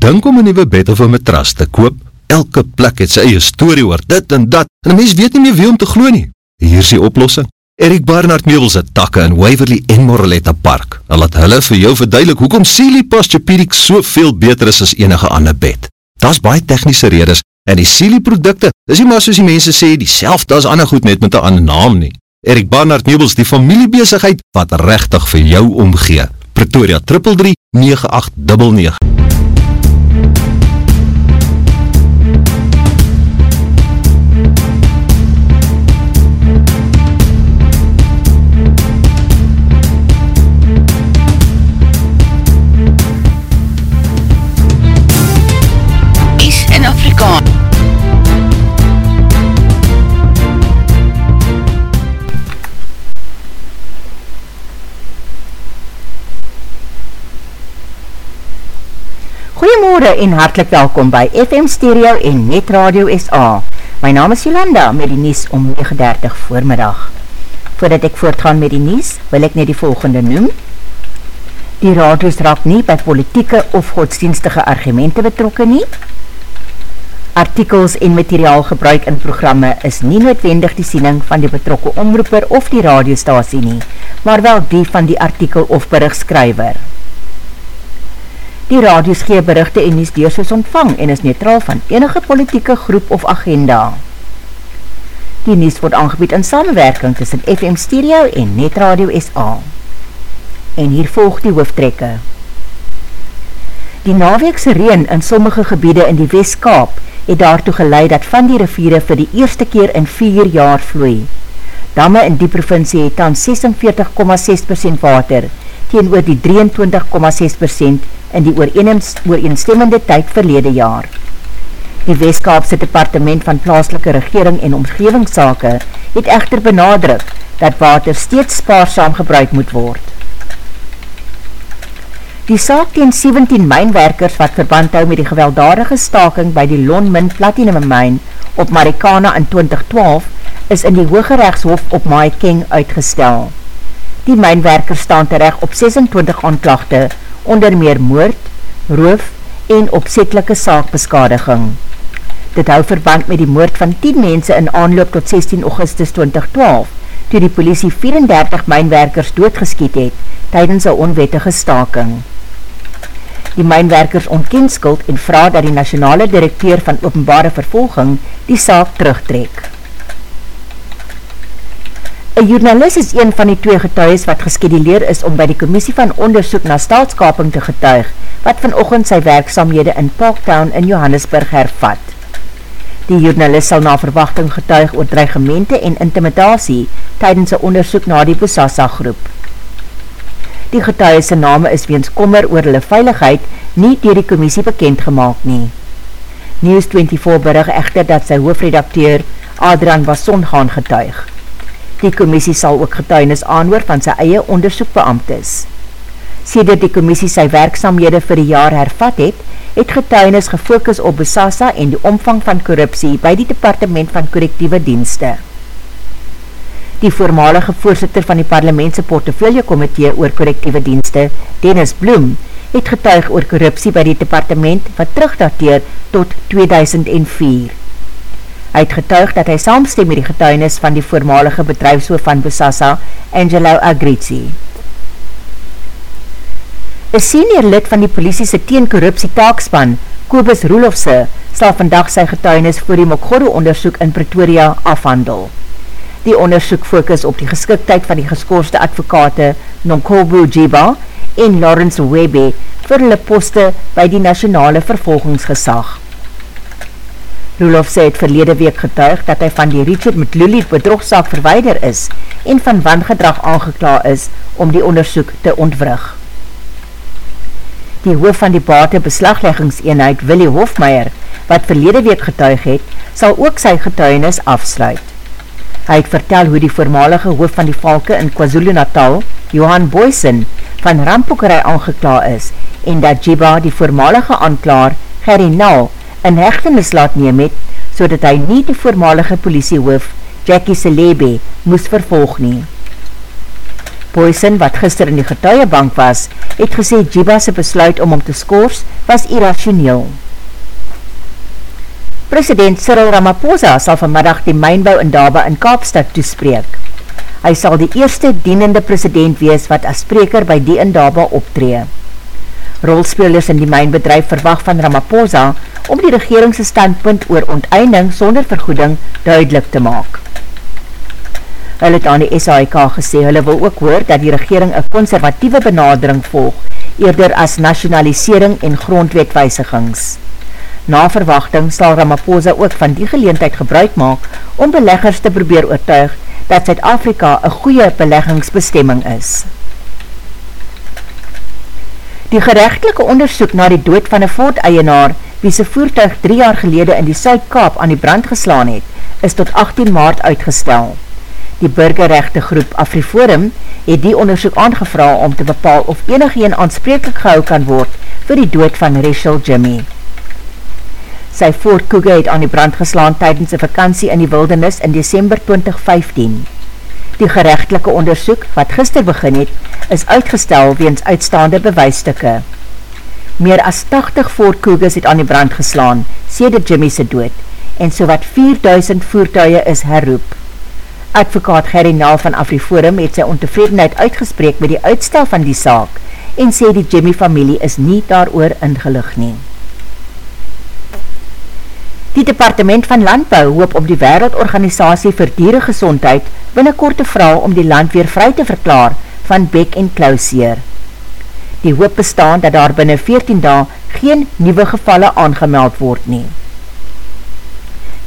dink om een nieuwe bed of een matras te koop? Elke plek het sy eie story oor dit en dat, en mens weet nie meer wie om te glo nie. Hier is die oplossing. Erik Barnard Meubels het takke in Waverly en Moraletta Park. Hulle het hulle vir jou verduidelik hoekom Sealy Posturepedic so veel beter is as enige ander bed. Dat is baie technische redes, en die Sealy producte, is nie maar soos die mense sê, die selfde as ander goed net met een ander naam nie. Erik Barnard Meubels, die familiebezigheid, wat rechtig vir jou omgee. Pretoria 333 9899 Goeiemorgen en hartelijk welkom by FM Stereo en Net Radio SA. My naam is Jolanda met die Nies om 9.30 voormiddag. Voordat ek voortgaan met die Nies, wil ek net die volgende noem. Die radios raak nie by politieke of godsdienstige argumente betrokken nie. Artikels en materiaal gebruik in programme is nie noodwendig die siening van die betrokke omroeper of die radiostasie nie, maar wel die van die artikel of berichtskrywer. Die radios gee berichte en nies deursoos ontvang en is neutraal van enige politieke groep of agenda. Die nies word aangebied in samenwerking tussen FM Stereo en Net Radio SA. En hier volg die hoofdtrekke. Die naweekse reen in sommige gebiede in die Westkaap het daartoe geleid dat van die riviere vir die eerste keer in 4 jaar vloei. Damme in die provincie het dan 46,6% water, teen oor die 23,6% in die ooreenstemmende tyd verlede jaar. Die Westkaapse Departement van Plaaslike Regering en Omgevingssake het echter benadruk dat water steeds spaarsam gebruik moet word. Die saak teen 17 mijnwerkers wat verband hou met die gewelddadige staking by die Lonmin Platinum Mine op Marikana in 2012 is in die Hoge Rechtshof op Maikeng uitgestel. Die mijnwerkers staan terecht op 26 aanklachte onder meer moord, roof en opzetelike saakbeskadiging. Dit hou verband met die moord van 10 mense in aanloop tot 16 augustus 2012, toe die politie 34 mijnwerkers doodgeskiet het, tydens een onwettige staking. Die mijnwerkers ontken skuld en vraag dat die nationale directeur van openbare vervolging die saak terugtrek. Een journalist is een van die twee getuies wat geskeduleer is om by die commissie van onderzoek na staatskaping te getuig, wat vanochtend sy werkzaamhede in Parktown in Johannesburg hervat. Die journalist sal na verwachting getuig oor dreigemente en intimidatie tydens een onderzoek na die Bosasa groep. Die getuiese name is weens kommer oor hulle veiligheid nie dier die commissie bekend gemaakt nie. News 24 berig echter dat sy hoofredakteur Adrian Basson gaan getuig. Die commissie sal ook getuinis aanhoor van sy eie onderzoekbeamtes. Sedert die commissie sy werksamhede vir die jaar hervat het, het getuinis gefokus op Besasa en die omvang van korruptie by die Departement van Correctieve Dienste. Die voormalige voorzitter van die parlementse portefeuille komitee oor correctieve dienste, Dennis Bloem, het getuig oor korruptie by die departement wat terugdateer tot 2004. Hy het getuig dat hy saamstem met die getuinis van die voormalige bedrijfshoof van Bosasa, Angelo Agrizzi. Een senior lid van die politiese teenkorruptie taakspan, Kobus Roelofse, sal vandag sy getuinis voor die Mokgoro onderzoek in Pretoria afhandel. Die onderzoek focus op die geskiktheid van die geskoorste advokate Nonkobu Jiba en Lawrence Webe vir hulle poste by die nationale vervolgingsgesag. Roelof sê het verlede week getuig dat hy van die Richard Mtluli bedrogsaak verweider is en van wangedrag aangekla is om die onderzoek te ontwrig. Die hoof van die bate beslagleggingseenheid Willie Hofmeier, wat verlede week getuig het, sal ook sy getuinis afsluit. Hy het vertel hoe die voormalige hoof van die valke in KwaZulu Natal, Johan Boysen, van rampokerij aangekla is en dat Jiba die voormalige aanklaar, Gerry Nal, in hechtenis laat neem het, so dat hy nie die voormalige politiehoof, Jackie Selebe, moes vervolg nie. Boysen, wat gister in die getuiebank was, het gesê Jiba se besluit om hom te skors was irrationeel. President Cyril Ramaphosa sal vanmiddag die mijnbouw in Daba in Kaapstad toespreek. Hy sal die eerste dienende president wees wat as spreker by die in Daba optree. Rolspelers in die mijnbedrijf verwacht van Ramaphosa om die regeringse standpunt oor onteinding sonder vergoeding duidelik te maak. Hulle het aan die SAIK gesê, hulle wil ook hoor dat die regering een conservatieve benadering volg, eerder as nationalisering en grondwetwijsigings. Na verwachting sal Ramaphosa ook van die geleentheid gebruik maak om beleggers te probeer oortuig dat Zuid-Afrika een goeie beleggingsbestemming is. Die gerechtelike onderzoek na die dood van een voort-eienaar wie sy voertuig drie jaar gelede in die Suid-Kaap aan die brand geslaan het, is tot 18 maart uitgestel. Die burgerrechte groep Afriforum het die onderzoek aangevra om te bepaal of enige een aanspreeklik gehou kan word vir die dood van Rachel Jimmy. Sy Ford Cougar het aan die brand geslaan tydens een vakantie in die wildernis in December 2015. Die gerechtelike onderzoek, wat gister begin het, is uitgestel weens uitstaande bewijstukke. Meer as 80 Ford Cougars het aan die brand geslaan, sê de Jimmy se dood, en so wat 4000 voertuie is herroep. Advokaat Gerry Nel van Afriforum het sy ontevredenheid uitgespreek met die uitstel van die saak, en sê die Jimmy familie is nie daar oor ingelig neem. Die Departement van Landbou hoop om die Wereldorganisatie vir Dierengezondheid binnenkort te vrou om die land weer vry te verklaar van bek en klauseer. Die hoop bestaan dat daar binnen 14 dae geen nieuwe gevalle aangemeld word nie.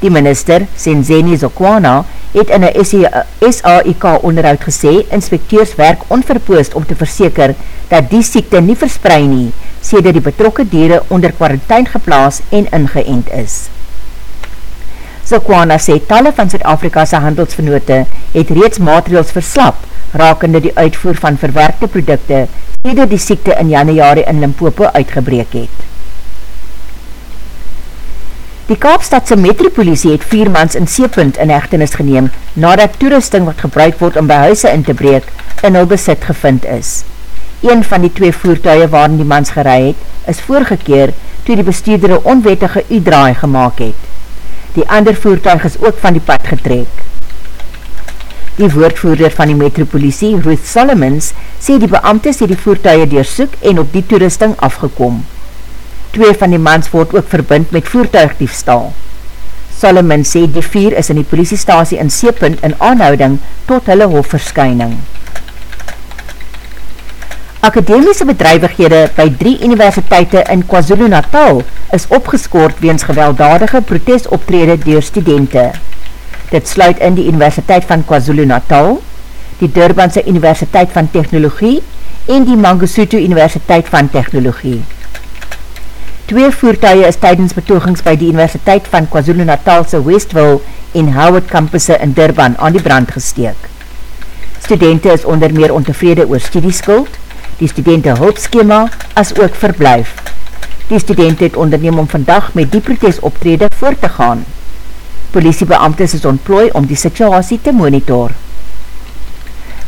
Die minister, Senzeni Zokwana, het in een SAIK onderhoud gesê, inspecteurs werk onverpoost om te verseker dat die siekte nie verspreid nie, sê dat die betrokke dieren onder quarantijn geplaas en ingeënt is. Sokwana sê talle van Zuid-Afrika'se handelsvernote het reeds maatregels verslap, rakende die uitvoer van verwerkte producte, sêder die siekte in januari in Limpopo uitgebreek het. Die Kaapstadse metropolisie het vier mans in Seepunt in hechtenis geneem, nadat toerusting wat gebruik word om by huise in te breek, in hul besit gevind is. Een van die twee voertuie waarin die mans gerei het, is voorgekeer toe die bestuurdere onwettige u-draai gemaakt het. Die ander voertuig is ook van die pad getrek. Die woordvoerder van die metropolisie, Ruth Solomons, sê die beamtes het die voertuie deursoek en op die toerusting afgekom. Twee van die mans word ook verbind met voertuigdiefstal. Solomons sê die vier is in die politiestasie in Seepunt in aanhouding tot hulle hofverskyning. Akademiese bedrijvighede by drie universiteite in KwaZulu-Natal is opgeskoord weens gewelddadige protestoptrede door studenten. Dit sluit in die Universiteit van KwaZulu-Natal, die Durbanse Universiteit van Technologie en die Mangosuthu Universiteit van Technologie. Twee voertuie is tydens betogings by die Universiteit van KwaZulu-Natalse Westville en Howard Campusse in Durban aan die brand gesteek. Studenten is onder meer ontevrede oor studieskuld, die studenten hulpskema as ook verblijf. Die studenten het onderneem om vandag met die protest optrede voort te gaan. Politiebeamtes is ontplooi om die situasie te monitor.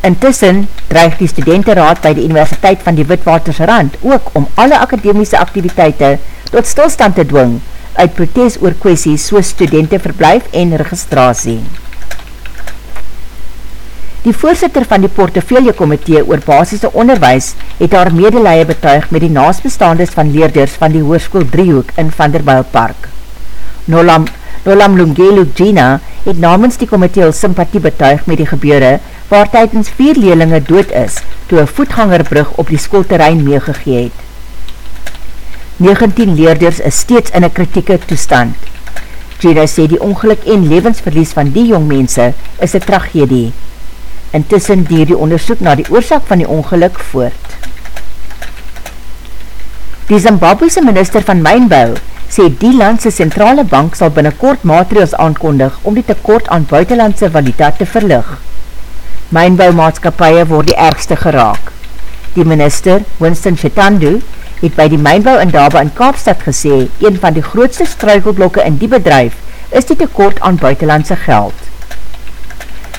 Intussen dreig die studentenraad by die Universiteit van die Witwatersrand ook om alle akademiese activiteite tot stilstand te dwing uit protest oor kwesties soos studentenverblijf en registratie. Die voorzitter van die portefeuille komitee oor basisse onderwijs het haar medelije betuig met die naasbestandes van leerders van die hoerskoel Driehoek in Vanderbilt Nolam, Nolam Lungelu Gina het namens die komitee sympathie betuig met die gebeure waar tydens vier leerlinge dood is toe een voetgangerbrug op die skoolterrein meegegee het. 19 leerders is steeds in een kritieke toestand. Gina sê die ongeluk en levensverlies van die jongmense is een tragedie intussen dier die onderzoek na die oorzaak van die ongeluk voort. Die Zimbabwese minister van Mijnbouw sê die landse centrale bank sal binnenkort maatregels aankondig om die tekort aan buitenlandse valuta te verlig. Mijnbouwmaatskapie word die ergste geraak. Die minister, Winston Chetandu, het by die Mijnbouw in Daba in Kaapstad gesê, een van die grootste struikelblokke in die bedrijf is die tekort aan buitenlandse geld.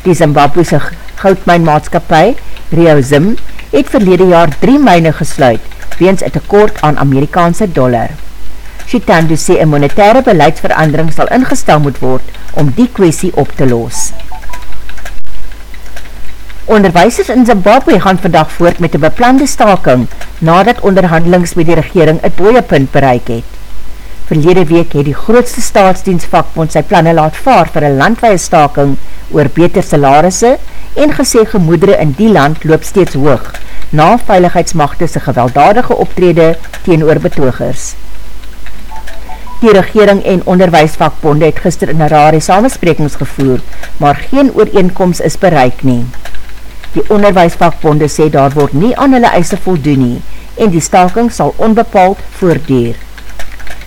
Die Zimbabwese goudmijnmaatskapie, Rio Zim, het verlede jaar drie myne gesluit, weens een tekort aan Amerikaanse dollar. Chitandu sê een monetaire beleidsverandering sal ingestel moet word om die kwestie op te loos. Onderwijsers in Zimbabwe gaan vandag voort met een beplande staking nadat onderhandelings met die regering het boeiepunt bereik het. Verlede week het die grootste staatsdienstvakbond sy planne laat vaar vir een landweie staking oor beter salarisse en gesê gemoedere in die land loop steeds hoog na veiligheidsmachte sy gewelddadige optrede teen betogers. Die regering en onderwijsvakbonde het gister in Harare samensprekings gevoer, maar geen ooreenkomst is bereik nie. Die onderwijsvakbonde sê daar word nie aan hulle eise voldoen nie en die staking sal onbepaald voordeer.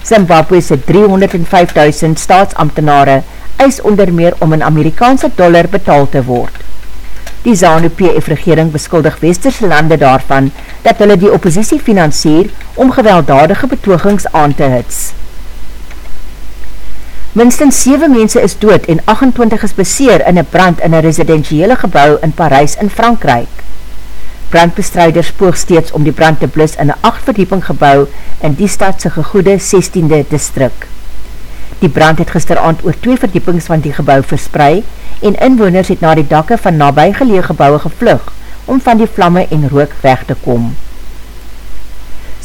Zimbabwe's 305.000 staatsambtenare eis onder meer om in Amerikaanse dollar betaal te word. Die ZANU-PF-regering beskuldig westerse lande daarvan dat hulle die oppositie financier om gewelddadige betogings aan te hits. Minstens 7 mense is dood en 28 is beseer in een brand in een residentiële gebouw in Parijs in Frankrijk. Brandbestrijders poog steeds om die brand te blis in een 8 verdieping gebouw in die stadse gegoede 16e distrik. Die brand het gisteravond oor twee verdiepings van die gebouw verspreid en inwoners het na die dakke van nabijgeleeg gebouwe gevlug om van die vlamme en rook weg te kom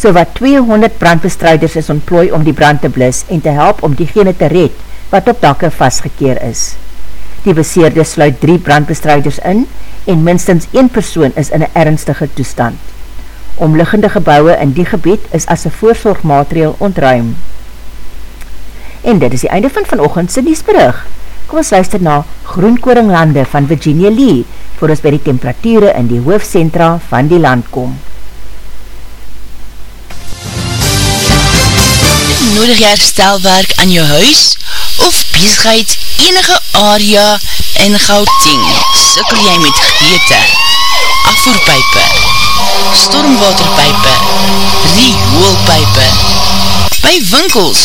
so wat 200 brandbestrijders is ontplooi om die brand te blis en te help om diegene te red wat op dakke vastgekeer is. Die beseerde sluit drie brandbestrijders in en minstens een persoon is in een ernstige toestand. Omliggende gebouwe in die gebied is as een voorzorgmateriaal ontruim. En dit is die einde van vanochtend sy nieuwsbrug. Kom ons luister na Groenkoringlande van Virginia Lee, voor ons by die temperatuur in die hoofdcentra van die land kom. nodig jy herstelwerk aan jou huis of bezigheid enige area in Gauteng. Sikkel jy met geëte, afvoerpijpe, stormwaterpijpe, rioolpijpe, by winkels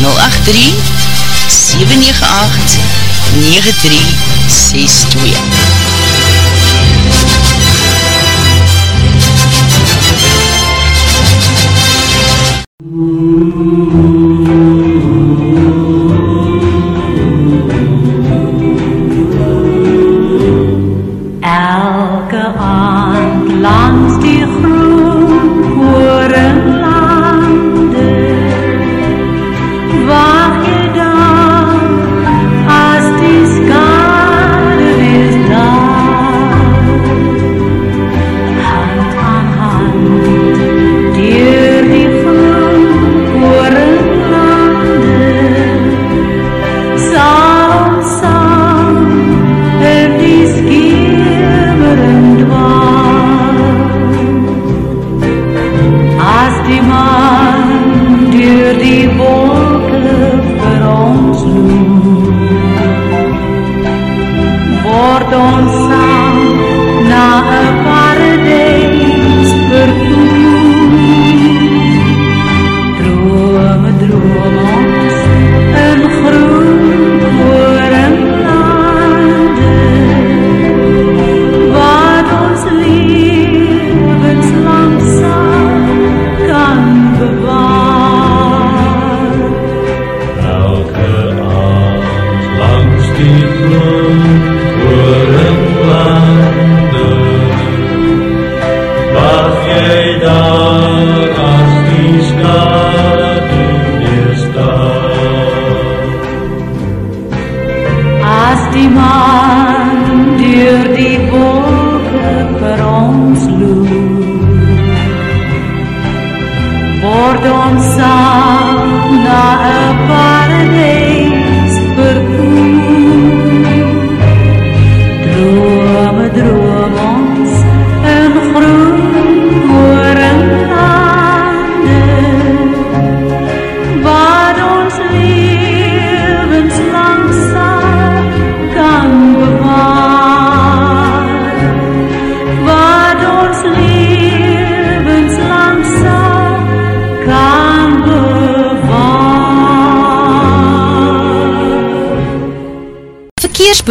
083 798 9362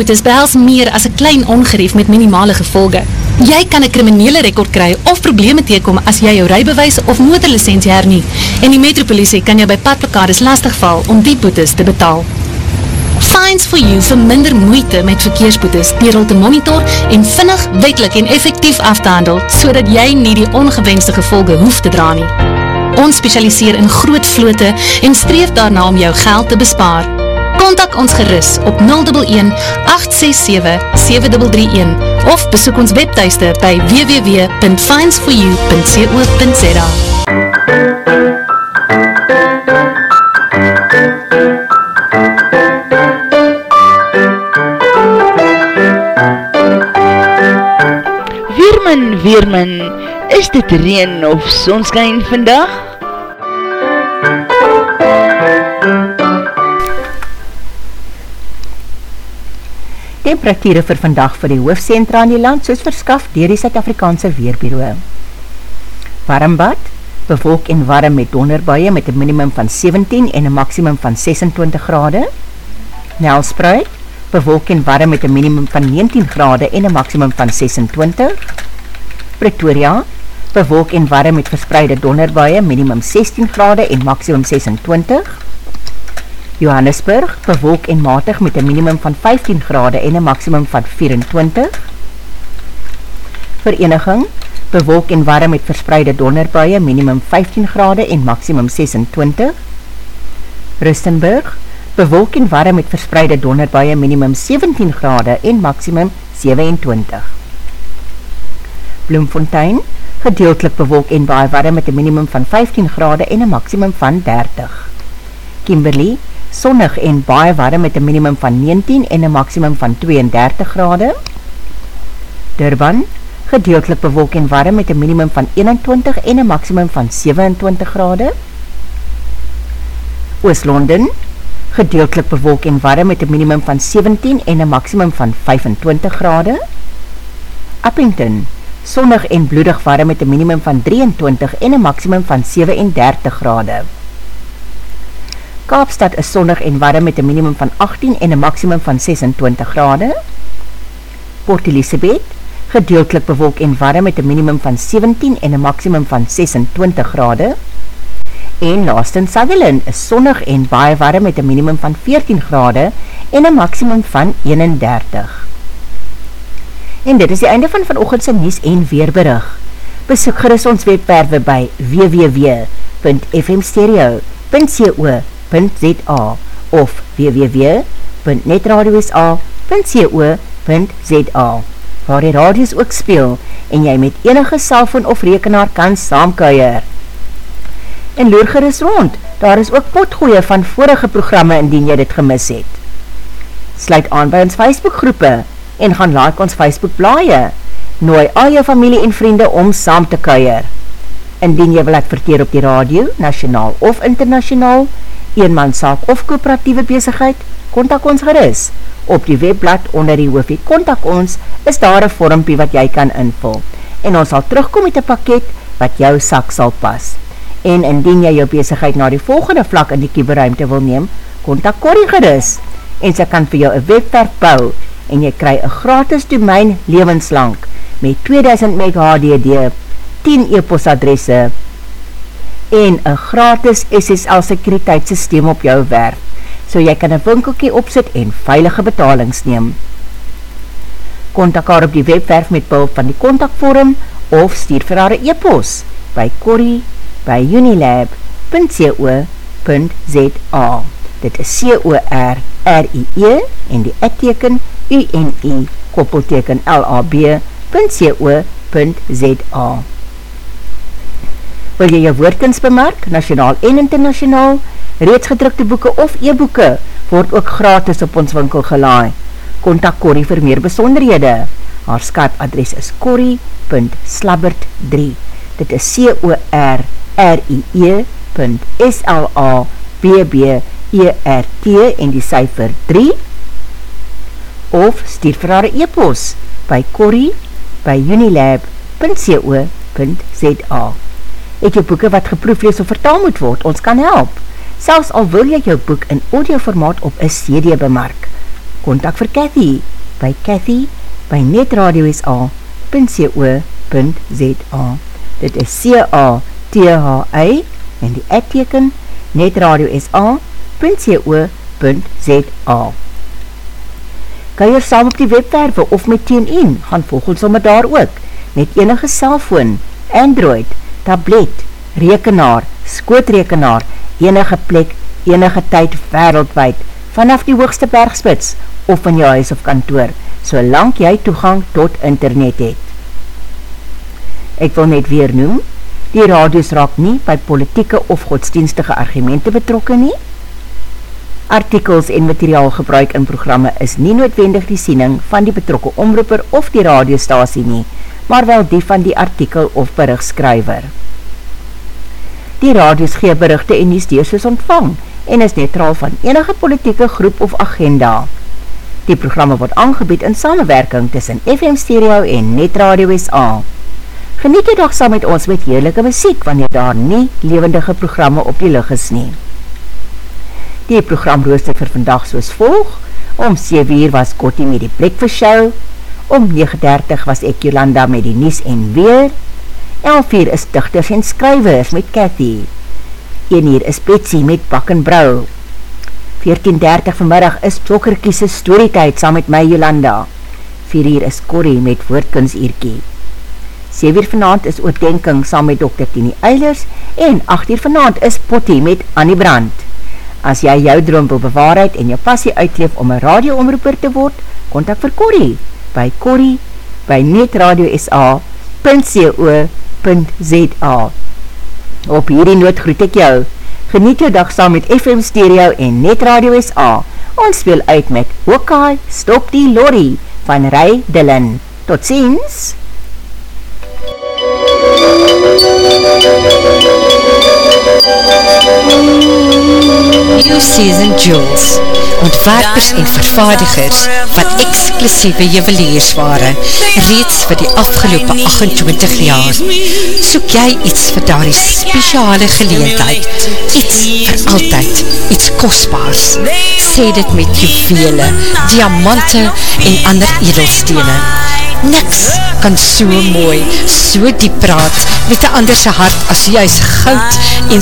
Verkeersboetes behels meer as een klein ongerief met minimale gevolge. Jy kan een kriminele rekord kry of probleme teekom as jy jou rijbewijs of motorlicentie hernie. En die metropolisie kan jou by padplakades lastigval om die boetes te betaal. Fines for you vir minder moeite met verkeersboetes, die te monitor en vinnig, wetlik en effectief af te handel, so jy nie die ongewenste gevolge hoef te dra nie. Ons specialiseer in groot vloote en streef daarna om jou geld te bespaar. Contact ons geris op 011-867-7331 of besoek ons webteiste by www.finds4u.co.za Weermin, Weermin, is dit reen of sonskijn vandag? Temperatuur vir vandag vir die hoofdcentra in die land soos verskaf dier die Suid-Afrikaanse Weerbureau. Warmbad, bevolk en warm met donderbuie met een minimum van 17 en een maximum van 26 grade. Nelspreid, bevolk en warm met een minimum van 19 grade en een maximum van 26. Pretoria, bevolk en warm met verspreide donderbuie, minimum 16 grade en maximum 26. Johannesburg, bewolk en matig met een minimum van 15 grade en een maximum van 24. Vereniging, bewolk en warm met verspreide donderbuie, minimum 15 grade en maximum 26. Rustenburg, bewolk en warm met verspreide donderbuie, minimum 17 grade en maximum 27. Bloemfontein, gedeeltelik bewolk en baie warm met een minimum van 15 grade en een maximum van 30. Kimberley, sonnig en baie warm met een minimum van 19 en een maximum van 32 grade. Durban, gedeeltelik bewolk en warm met een minimum van 21 en een maximum van 27 grade. Oost-London, gedeeltelik bewolk en warm met een minimum van 17 en een maximum van 25 grade. Uppington, sonnig en bloedig warm met een minimum van 23 en een maximum van 37 grade. Kaapstad is sonnig en warm met een minimum van 18 en een maximum van 26 grade. Port Elizabeth, gedeeltelik bewolk en warm met een minimum van 17 en een maximum van 26 grade. En Laaston Sutherland is sonnig en baie warm met een minimum van 14 grade en een maximum van 31. En dit is die einde van vanochtendse Nies en Weerberig. Besoek gerust ons webwerwe by www.fmstereo.co.za www.netradiosa.co.za of www.netradiosa.co.za waar die radios ook speel en jy met enige cellfoon of rekenaar kan saamkuier. En loer gerus rond, daar is ook potgooie van vorige programme indien jy dit gemis het. Sluit aan by ons Facebook groepe en gaan like ons Facebook blaie. Nooi al jou familie en vriende om saam te kuier. Indien jy wil adverteer op die radio, nationaal of internationaal, eenmanszaak of kooperatieve bezigheid, kontak ons geris. Op die webblad onder die hoofie kontak ons, is daar een vormpie wat jy kan invul. En ons sal terugkom met een pakket wat jou sak sal pas. En indien jy jou bezigheid na die volgende vlak in die kieberuimte wil neem, kontak Corrie geris. En sy kan vir jou een webwerf bou en jy kry een gratis domein levenslang met 2000 meg HDD, 10 e-post adresse, en een gratis SSL sekuriteitssysteem op jou werf, so jy kan een winkelkie opzet en veilige betalings neem. Contact haar op die webwerf met behulp van die contactvorm of stuur vir haar e-post by corrie by unilab.co.za Dit is C-O-R-R-I-E en die etteken U-N-I koppelteken L-A-B.co.za Wil jy jou woordkens bemerk, nationaal en internationaal, reeds gedrukte boeken of e-boeken, word ook gratis op ons winkel gelaai. Contact Corrie vir meer besonderhede. Haar Skype adres is corrie.slabbert3 Dit is C-O-R-R-I-E S-L-A-B-B-E-R-T en die cijfer 3 of stuur vir haar e-post by corrie by unilab.co.za Het jou boeken wat geproeflees of vertaal moet word, ons kan help. Selfs al wil jy jou boek in audioformaat op een CD bemark. kontak vir Cathy by Cathy by netradiosa.co.za Dit is C-A-T-H-A en die adteken netradiosa.co.za Kan jy saam op die webwerwe of met TNN, gaan volg ons om daar ook, met enige cellfoon, Android, tablet, rekenaar, skootrekenaar, enige plek, enige tyd wereldwijd, vanaf die hoogste bergspits of van jou huis of kantoor, solang jy toegang tot internet het. Ek wil net weer noem, die radios raak nie by politieke of godsdienstige argumente betrokken nie. Artikels en materiaal gebruik in programme is nie noodwendig die siening van die betrokke omroeper of die radiostasie nie, maar wel die van die artikel of berichtskryver. Die radios gee berichte en nie steeds ontvang en is neutraal van enige politieke groep of agenda. Die programme word aangebied in samenwerking tussen FM Stereo en Net Radio SA. Geniet die dag saam met ons met heerlijke muziek wanneer daar nie levendige programme op die lig is nie. Die program rooster vir vandag soos volg. Om 7 uur was Kottie met die Breakfast Show. Om 9.30 was ek Jolanda met die Nies en Weer. 11 uur is dichters en skrywers met Cathy. 1 uur is Betsy met Bak en Brou. 14.30 vanmiddag is Tjokkerkiese Storytijd saam met my Jolanda. 4 uur is Corrie met Woordkins Eerkie. 7 uur vanavond is Oordenking saam met Dr. Tini Eilers en 8 uur vanavond is Potty met Annie Brandt. As jy jou droom wil bewaarheid en jou passie uitleef om een radioomroeper te word, kontak vir Corrie by Corrie by netradiosa.co.za Op hierdie noot groet ek jou. Geniet jou dag saam met FM Stereo en Net Radio SA. Ons speel uit met Hokai Stop die Lorry van Ray Dillon. Tot ziens! New Season Jewels ontwerpers en vervaardigers van exclusieve juweliersware reeds vir die afgelopen 28 jaar. Soek jy iets vir daar die speciale geleentheid, iets vir altyd, iets kostbaars. Sê dit met juwele, diamante en ander edelstene. Niks kan so mooi, so diep praat met die anderse hart as juist goud en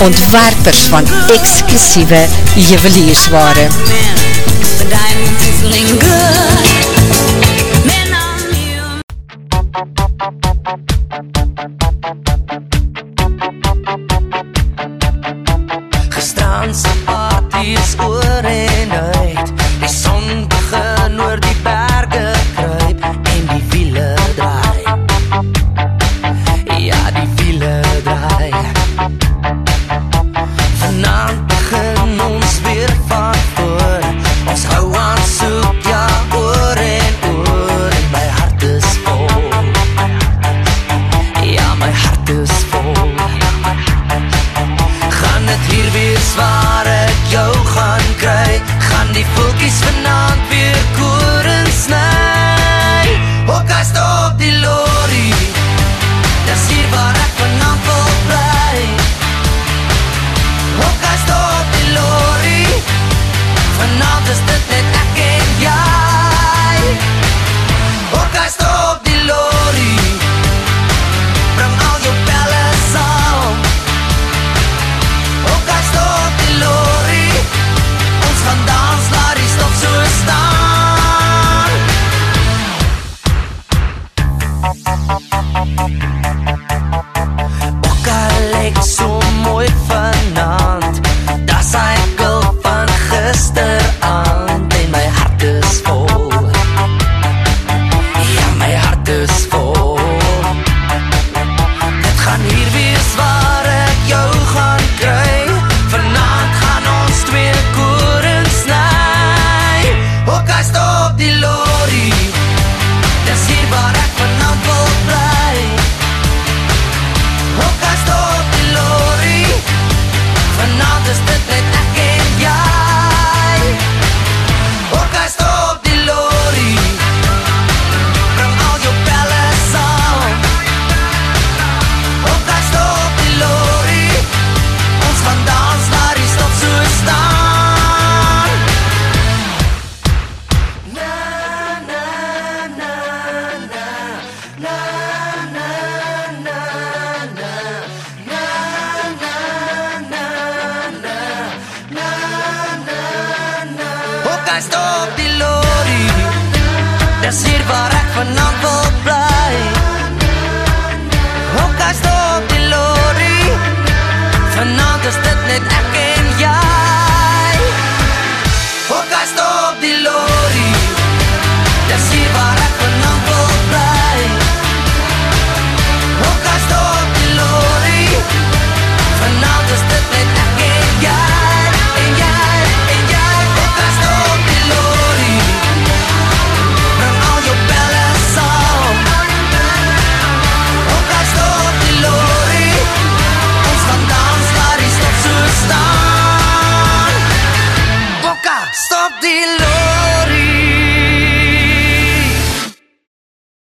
ontwerpers van exclusieve juweliersware. But I'm feeling good hy stop die lorry. Dis hier waar ek vanaand wil bly. Hok hy stop die lorry. Vanaand is dit net ek